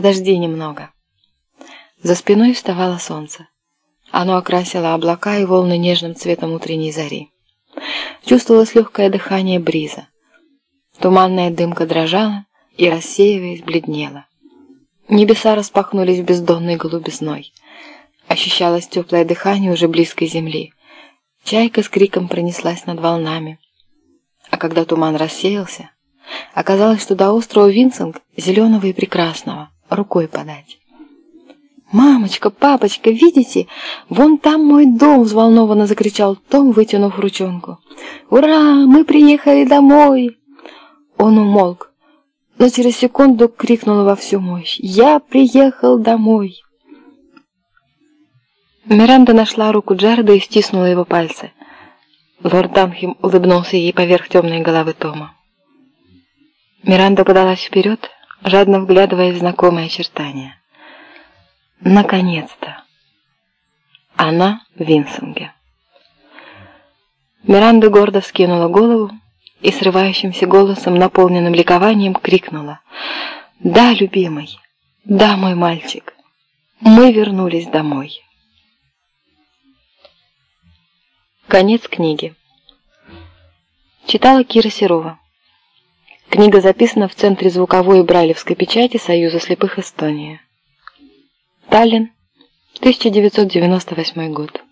подожди немного». За спиной вставало солнце. Оно окрасило облака и волны нежным цветом утренней зари. Чувствовалось легкое дыхание бриза. Туманная дымка дрожала и, рассеиваясь, бледнела. Небеса распахнулись бездонной голубизной. Ощущалось теплое дыхание уже близкой земли. Чайка с криком пронеслась над волнами. А когда туман рассеялся, оказалось, что до острова Винсинг, зеленого и прекрасного, рукой подать. «Мамочка, папочка, видите? Вон там мой дом!» — взволнованно закричал Том, вытянув ручонку. «Ура! Мы приехали домой!» Он умолк, но через секунду крикнул во всю мощь. «Я приехал домой!» Миранда нашла руку Джареда и стиснула его пальцы. Лорд Данхем улыбнулся ей поверх темной головы Тома. Миранда подалась вперед, жадно вглядываясь в знакомые очертания. Наконец-то! Она в Винсинге. Миранда гордо вскинула голову и срывающимся голосом, наполненным ликованием, крикнула. «Да, любимый! Да, мой мальчик! Мы вернулись домой!» Конец книги. Читала Кира Серова. Книга записана в Центре звуковой и брайлевской печати Союза слепых Эстонии. Таллин, 1998 год.